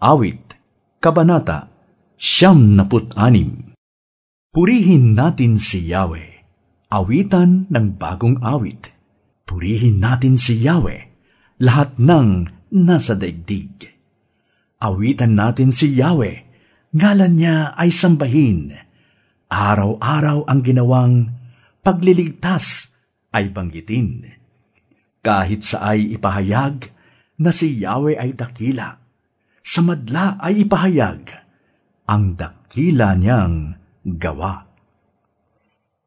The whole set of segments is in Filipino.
Awit, Kabanata, Siyam naput anim. Purihin natin si Yahweh. Awitan ng bagong awit. Purihin natin si Yahweh. Lahat ng nasa daigdig. Awitan natin si Yahweh. Ngalan niya ay sambahin. Araw-araw ang ginawang pagliligtas ay banggitin. Kahit sa ay ipahayag na si Yahweh ay dakila, sa madla ay ipahayag ang dakila niyang gawa.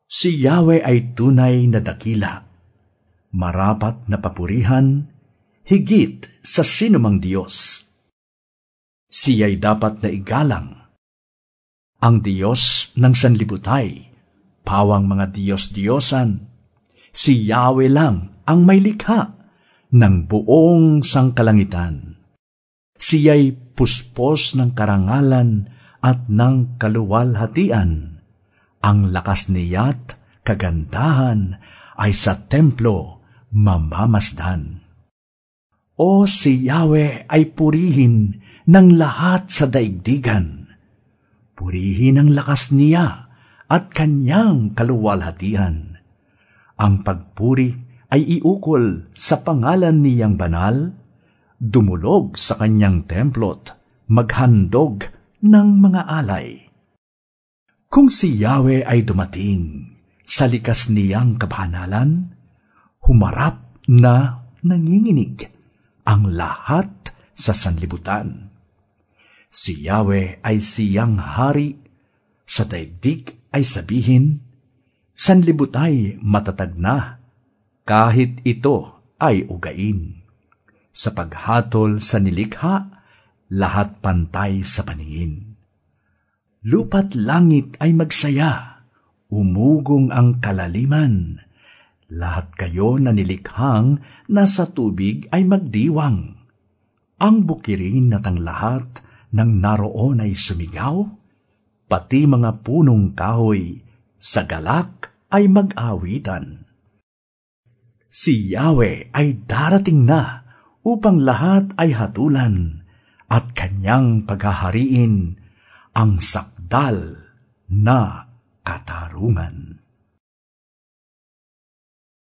Si Yahweh ay tunay na dakila, marapat na papurihan, higit sa sinumang Diyos. Siya'y dapat na igalang. Ang Diyos ng sanlibutay, pawang mga Diyos-Diyosan, si Yahweh lang ang may likha ng buong sangkalangitan. Siya'y puspos ng karangalan at ng kaluwalhatian. Ang lakas niya't kagandahan ay sa templo mamamasdan. O si Yahweh ay purihin ng lahat sa daigdigan. Purihin ang lakas niya at kanyang kaluwalhatian. Ang pagpuri ay iukol sa pangalan niyang banal, dumulog sa kanyang templot, maghandog ng mga alay. Kung si Yahweh ay dumating sa likas niyang kabanalan, humarap na nanginginig ang lahat sa sanlibutan. Si Yahweh ay siyang hari, sa daigdig ay sabihin, sanlibutay matatag na, kahit ito ay ugain. Sa paghatol sa nilikha, lahat pantay sa paningin. Lupat langit ay magsaya, umugong ang kalaliman. Lahat kayo na nilikhang nasa tubig ay magdiwang. Ang bukirin at ang lahat ng naroon ay sumigaw, pati mga punong kahoy sa galak ay mag-awitan. Si Yahweh ay darating na upang lahat ay hatulan at kanyang paghahariin ang sakdal na katarungan.